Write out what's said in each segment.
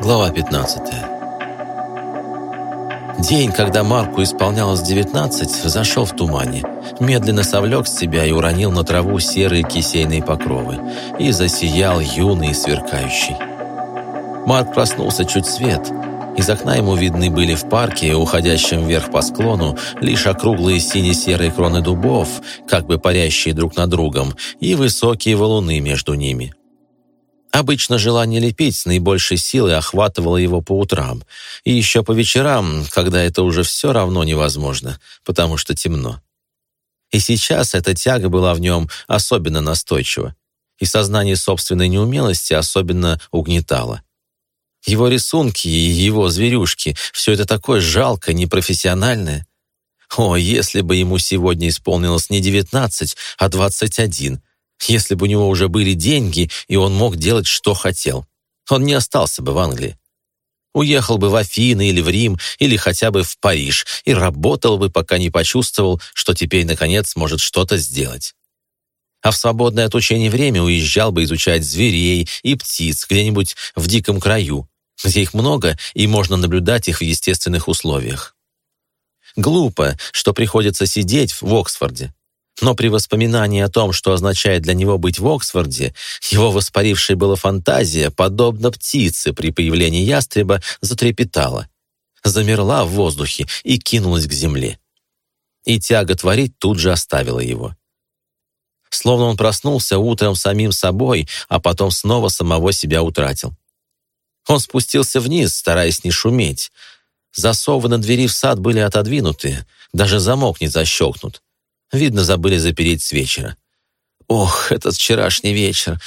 Глава 15 День, когда Марку исполнялось 19, зашел в тумане. Медленно совлек с себя и уронил на траву серые кисейные покровы. И засиял юный и сверкающий. Марк проснулся чуть свет. Из окна ему видны были в парке, уходящем вверх по склону, лишь округлые сине-серые кроны дубов, как бы парящие друг над другом, и высокие валуны между ними. Обычно желание лепить с наибольшей силой охватывало его по утрам, и еще по вечерам, когда это уже все равно невозможно, потому что темно. И сейчас эта тяга была в нем особенно настойчива, и сознание собственной неумелости особенно угнетало. Его рисунки и его зверюшки — все это такое жалко, непрофессиональное. О, если бы ему сегодня исполнилось не девятнадцать, а двадцать один — если бы у него уже были деньги, и он мог делать, что хотел. Он не остался бы в Англии. Уехал бы в Афины или в Рим, или хотя бы в Париж, и работал бы, пока не почувствовал, что теперь, наконец, может что-то сделать. А в свободное от учения время уезжал бы изучать зверей и птиц где-нибудь в диком краю, где их много, и можно наблюдать их в естественных условиях. Глупо, что приходится сидеть в Оксфорде, но при воспоминании о том, что означает для него быть в Оксфорде, его воспарившая была фантазия, подобно птице при появлении ястреба, затрепетала, замерла в воздухе и кинулась к земле. И тяга творить тут же оставила его. Словно он проснулся утром самим собой, а потом снова самого себя утратил. Он спустился вниз, стараясь не шуметь. Засовы на двери в сад были отодвинуты, даже замок не защелкнут. Видно, забыли запереть с вечера. Ох, этот вчерашний вечер!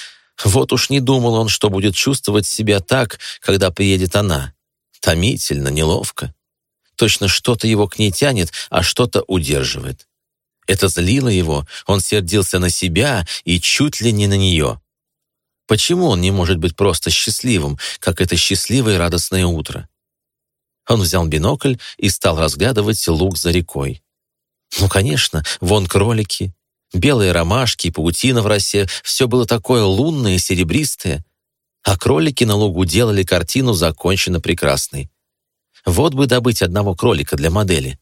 Вот уж не думал он, что будет чувствовать себя так, когда приедет она. Томительно, неловко. Точно что-то его к ней тянет, а что-то удерживает. Это злило его, он сердился на себя и чуть ли не на нее. Почему он не может быть просто счастливым, как это счастливое и радостное утро? Он взял бинокль и стал разглядывать луг за рекой. Ну, конечно, вон кролики, белые ромашки, паутина в росе, все было такое лунное и серебристое. А кролики на лугу делали картину законченно прекрасной. Вот бы добыть одного кролика для модели.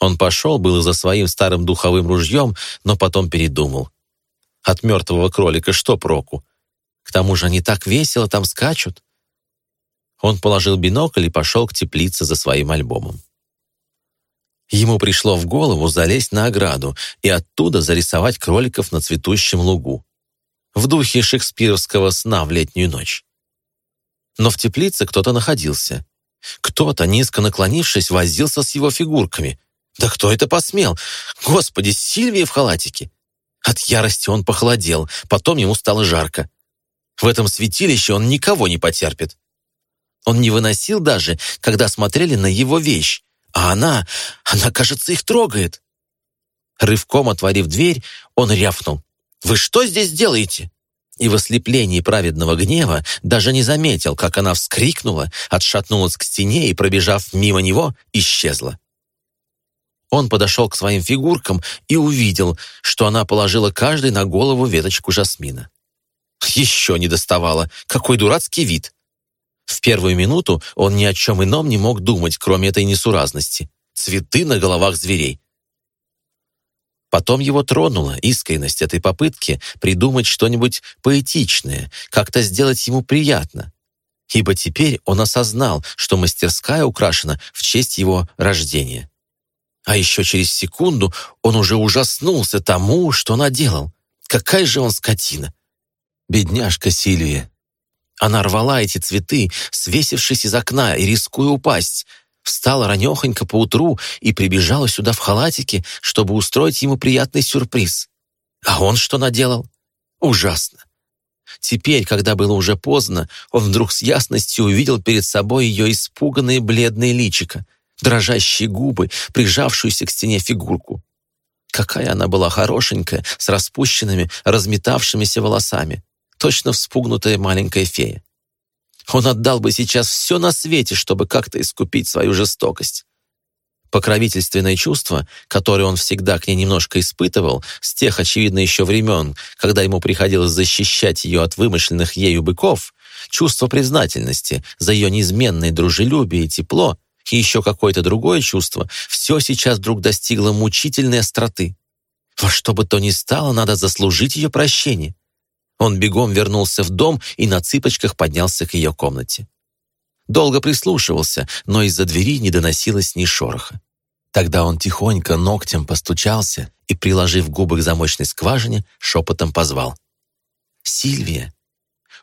Он пошел было за своим старым духовым ружьем, но потом передумал. От мертвого кролика что проку? К тому же они так весело там скачут. Он положил бинокль и пошел к теплице за своим альбомом. Ему пришло в голову залезть на ограду и оттуда зарисовать кроликов на цветущем лугу. В духе шекспировского сна в летнюю ночь. Но в теплице кто-то находился. Кто-то, низко наклонившись, возился с его фигурками. Да кто это посмел? Господи, Сильвия в халатике! От ярости он похолодел, потом ему стало жарко. В этом святилище он никого не потерпит. Он не выносил даже, когда смотрели на его вещь, а она, она, кажется, их трогает. Рывком отворив дверь, он рявкнул. «Вы что здесь делаете?» И в ослеплении праведного гнева даже не заметил, как она вскрикнула, отшатнулась к стене и, пробежав мимо него, исчезла. Он подошел к своим фигуркам и увидел, что она положила каждой на голову веточку жасмина. Еще не доставала. Какой дурацкий вид. В первую минуту он ни о чем ином не мог думать, кроме этой несуразности. Цветы на головах зверей. Потом его тронула искренность этой попытки придумать что-нибудь поэтичное, как-то сделать ему приятно. Ибо теперь он осознал, что мастерская украшена в честь его рождения. А еще через секунду он уже ужаснулся тому, что наделал. Какая же он скотина! Бедняжка Сильвия. Она рвала эти цветы, свесившись из окна и рискуя упасть. Встала ранехонько поутру и прибежала сюда в халатике, чтобы устроить ему приятный сюрприз. А он что наделал? Ужасно. Теперь, когда было уже поздно, он вдруг с ясностью увидел перед собой ее испуганное бледное личико, дрожащие губы, прижавшуюся к стене фигурку. Какая она была хорошенькая, с распущенными, разметавшимися волосами точно вспугнутая маленькая фея. Он отдал бы сейчас все на свете, чтобы как-то искупить свою жестокость. Покровительственное чувство, которое он всегда к ней немножко испытывал, с тех, очевидно, еще времен, когда ему приходилось защищать ее от вымышленных ею быков, чувство признательности за ее неизменное дружелюбие и тепло, и еще какое-то другое чувство, все сейчас вдруг достигло мучительной остроты. Во что бы то ни стало, надо заслужить ее прощение. Он бегом вернулся в дом и на цыпочках поднялся к ее комнате. Долго прислушивался, но из-за двери не доносилось ни шороха. Тогда он тихонько ногтем постучался и, приложив губы к замочной скважине, шепотом позвал. «Сильвия!»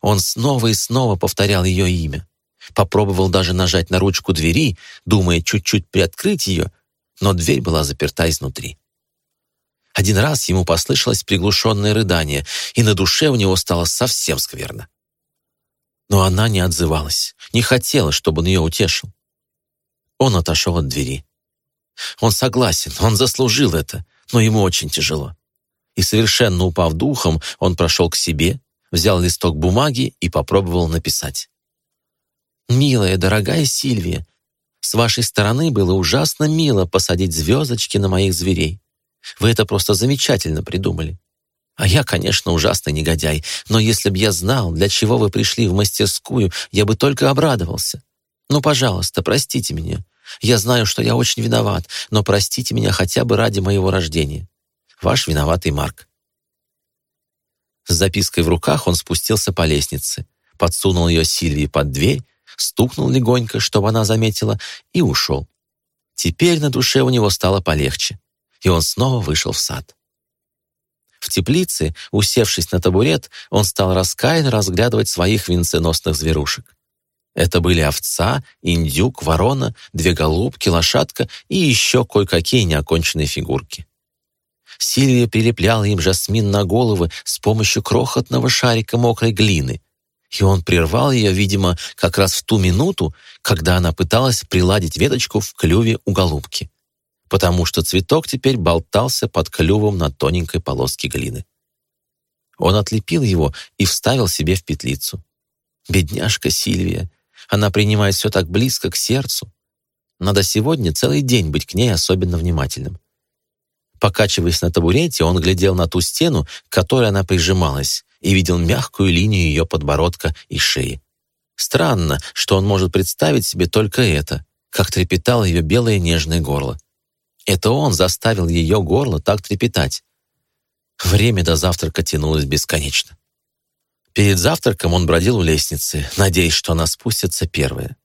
Он снова и снова повторял ее имя. Попробовал даже нажать на ручку двери, думая чуть-чуть приоткрыть ее, но дверь была заперта изнутри. Один раз ему послышалось приглушенное рыдание, и на душе у него стало совсем скверно. Но она не отзывалась, не хотела, чтобы он ее утешил. Он отошел от двери. Он согласен, он заслужил это, но ему очень тяжело. И совершенно упав духом, он прошел к себе, взял листок бумаги и попробовал написать. «Милая, дорогая Сильвия, с вашей стороны было ужасно мило посадить звездочки на моих зверей. Вы это просто замечательно придумали. А я, конечно, ужасный негодяй, но если б я знал, для чего вы пришли в мастерскую, я бы только обрадовался. Ну, пожалуйста, простите меня. Я знаю, что я очень виноват, но простите меня хотя бы ради моего рождения. Ваш виноватый Марк. С запиской в руках он спустился по лестнице, подсунул ее Сильвии под дверь, стукнул легонько, чтобы она заметила, и ушел. Теперь на душе у него стало полегче, и он снова вышел в сад. В теплице, усевшись на табурет, он стал раскаянно разглядывать своих венценосных зверушек. Это были овца, индюк, ворона, две голубки, лошадка и еще кое-какие неоконченные фигурки. Сильвия прилепляла им жасмин на головы с помощью крохотного шарика мокрой глины, и он прервал ее, видимо, как раз в ту минуту, когда она пыталась приладить веточку в клюве у голубки потому что цветок теперь болтался под клювом на тоненькой полоске глины. Он отлепил его и вставил себе в петлицу. Бедняжка Сильвия, она принимает все так близко к сердцу. Надо сегодня целый день быть к ней особенно внимательным. Покачиваясь на табурете, он глядел на ту стену, к которой она прижималась, и видел мягкую линию ее подбородка и шеи. Странно, что он может представить себе только это, как трепетало ее белое нежное горло. Это он заставил ее горло так трепетать. Время до завтрака тянулось бесконечно. Перед завтраком он бродил у лестницы, надеясь, что она спустится первая.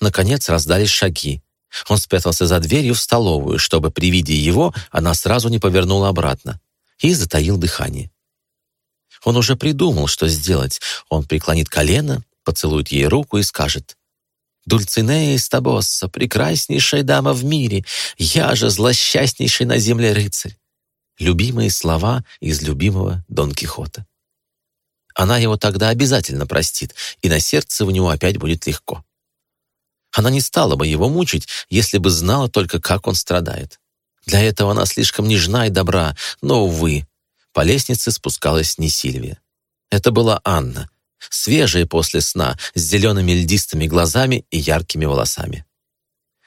Наконец раздались шаги. Он спрятался за дверью в столовую, чтобы при виде его она сразу не повернула обратно, и затаил дыхание. Он уже придумал, что сделать. Он преклонит колено, поцелует ей руку и скажет Дульцинея из Табосса, прекраснейшая дама в мире, я же злосчастнейший на земле рыцарь. Любимые слова из любимого Дон Кихота. Она его тогда обязательно простит, и на сердце у него опять будет легко. Она не стала бы его мучить, если бы знала только, как он страдает. Для этого она слишком нежна и добра, но, увы, по лестнице спускалась не Сильвия. Это была Анна, свежая после сна, с зелеными льдистыми глазами и яркими волосами.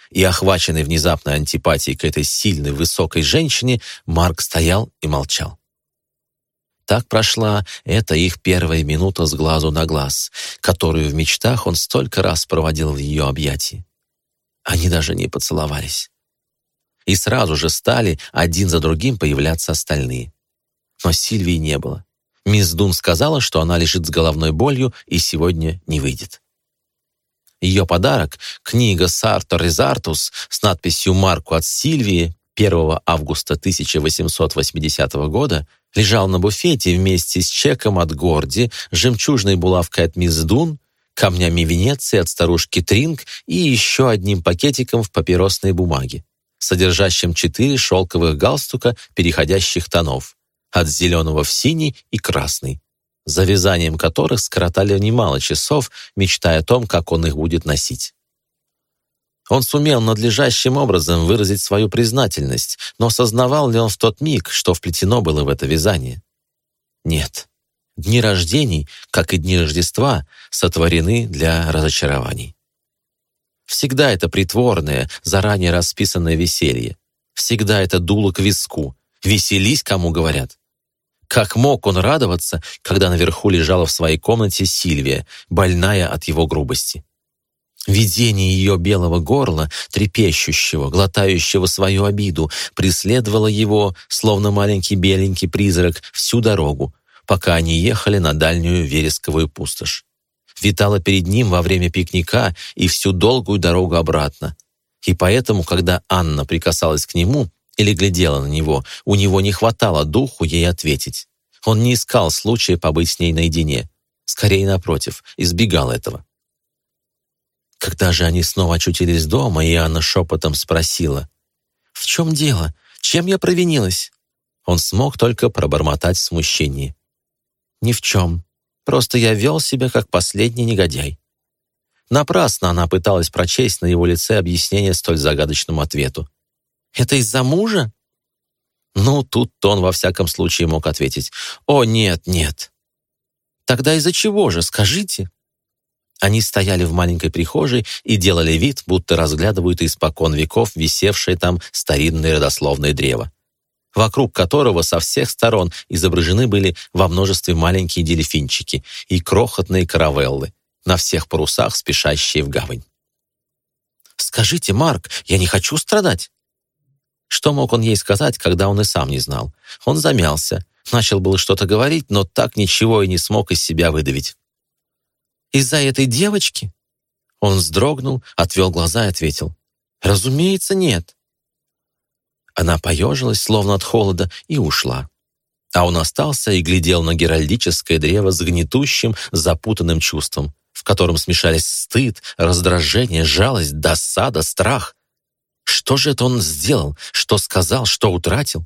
И охваченный внезапной антипатией к этой сильной, высокой женщине, Марк стоял и молчал. Так прошла эта их первая минута с глазу на глаз, которую в мечтах он столько раз проводил в ее объятии. Они даже не поцеловались. И сразу же стали один за другим появляться остальные. Но Сильвии не было. Мисс Дун сказала, что она лежит с головной болью и сегодня не выйдет. Ее подарок — книга «Сартор из Артус» с надписью «Марку от Сильвии» 1 августа 1880 года лежал на буфете вместе с чеком от Горди, жемчужной булавкой от мисс Дун, камнями Венеции от старушки Тринг и еще одним пакетиком в папиросной бумаге, содержащим четыре шелковых галстука переходящих тонов от зеленого в синий и красный, за вязанием которых скоротали немало часов, мечтая о том, как он их будет носить. Он сумел надлежащим образом выразить свою признательность, но сознавал ли он в тот миг, что вплетено было в это вязание? Нет. Дни рождений, как и дни Рождества, сотворены для разочарований. Всегда это притворное, заранее расписанное веселье. Всегда это дуло к виску. Веселись, кому говорят. Как мог он радоваться, когда наверху лежала в своей комнате Сильвия, больная от его грубости? Видение ее белого горла, трепещущего, глотающего свою обиду, преследовало его, словно маленький беленький призрак, всю дорогу, пока они ехали на дальнюю вересковую пустошь. Витала перед ним во время пикника и всю долгую дорогу обратно. И поэтому, когда Анна прикасалась к нему, или глядела на него, у него не хватало духу ей ответить. Он не искал случая побыть с ней наедине. Скорее, напротив, избегал этого. Когда же они снова очутились дома, и Анна шепотом спросила, «В чем дело? Чем я провинилась?» Он смог только пробормотать в смущении. «Ни в чем. Просто я вел себя как последний негодяй». Напрасно она пыталась прочесть на его лице объяснение столь загадочному ответу. Это из-за мужа? Ну, тут он во всяком случае мог ответить. О, нет, нет. Тогда из-за чего же, скажите? Они стояли в маленькой прихожей и делали вид, будто разглядывают испокон веков висевшее там старинное родословное древо, вокруг которого со всех сторон изображены были во множестве маленькие дельфинчики и крохотные каравеллы, на всех парусах спешащие в гавань. «Скажите, Марк, я не хочу страдать. Что мог он ей сказать, когда он и сам не знал? Он замялся, начал было что-то говорить, но так ничего и не смог из себя выдавить. «Из-за этой девочки?» Он вздрогнул, отвел глаза и ответил. «Разумеется, нет». Она поежилась, словно от холода, и ушла. А он остался и глядел на геральдическое древо с гнетущим, запутанным чувством, в котором смешались стыд, раздражение, жалость, досада, страх. Что же это он сделал? Что сказал? Что утратил?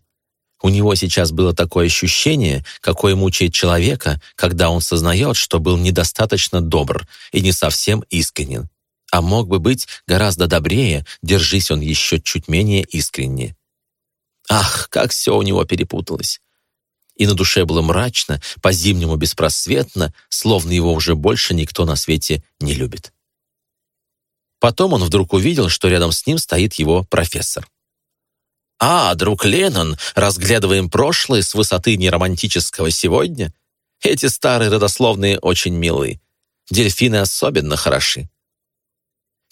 У него сейчас было такое ощущение, какое мучает человека, когда он сознает, что был недостаточно добр и не совсем искренен. А мог бы быть гораздо добрее, держись он еще чуть менее искренне. Ах, как все у него перепуталось! И на душе было мрачно, по-зимнему беспросветно, словно его уже больше никто на свете не любит. Потом он вдруг увидел, что рядом с ним стоит его профессор. «А, друг Леннон, разглядываем прошлое с высоты неромантического сегодня? Эти старые родословные очень милы. Дельфины особенно хороши».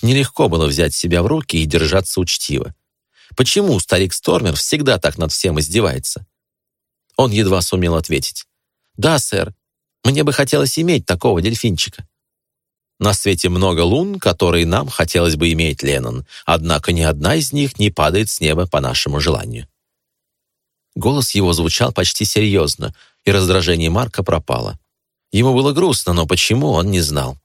Нелегко было взять себя в руки и держаться учтиво. Почему старик Стормер всегда так над всем издевается? Он едва сумел ответить. «Да, сэр, мне бы хотелось иметь такого дельфинчика». На свете много лун, которые нам хотелось бы иметь, Леннон, однако ни одна из них не падает с неба по нашему желанию». Голос его звучал почти серьезно, и раздражение Марка пропало. Ему было грустно, но почему, он не знал.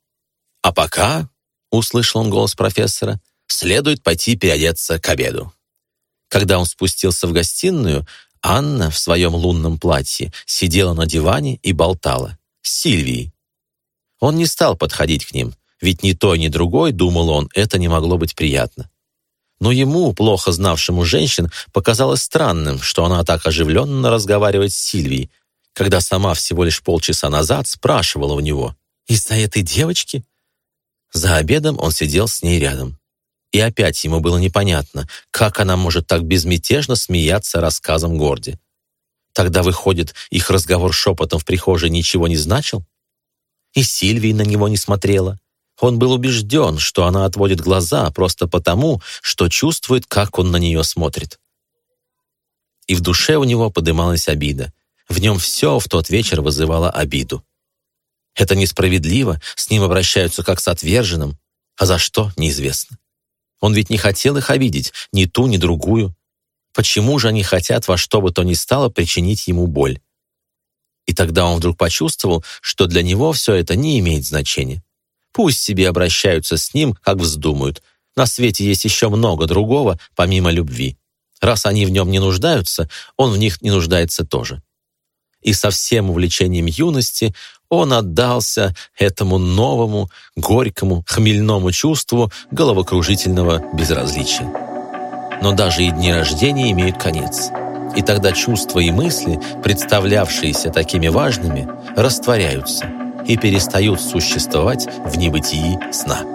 «А пока», — услышал он голос профессора, «следует пойти переодеться к обеду». Когда он спустился в гостиную, Анна в своем лунном платье сидела на диване и болтала. С он не стал подходить к ним, ведь ни той, ни другой, думал он, это не могло быть приятно. Но ему, плохо знавшему женщин, показалось странным, что она так оживленно разговаривает с Сильвией, когда сама всего лишь полчаса назад спрашивала у него «Из-за этой девочки?» За обедом он сидел с ней рядом. И опять ему было непонятно, как она может так безмятежно смеяться рассказом Горди. Тогда, выходит, их разговор шепотом в прихожей ничего не значил? И Сильвия на него не смотрела. Он был убежден, что она отводит глаза просто потому, что чувствует, как он на нее смотрит. И в душе у него подымалась обида. В нем все в тот вечер вызывало обиду. Это несправедливо, с ним обращаются как с отверженным, а за что — неизвестно. Он ведь не хотел их обидеть, ни ту, ни другую. Почему же они хотят во что бы то ни стало причинить ему боль? И тогда он вдруг почувствовал, что для него все это не имеет значения. Пусть себе обращаются с ним, как вздумают. На свете есть еще много другого, помимо любви. Раз они в нем не нуждаются, он в них не нуждается тоже. И со всем увлечением юности он отдался этому новому, горькому, хмельному чувству головокружительного безразличия. Но даже и дни рождения имеют конец. И тогда чувства и мысли, представлявшиеся такими важными, растворяются и перестают существовать в небытии сна.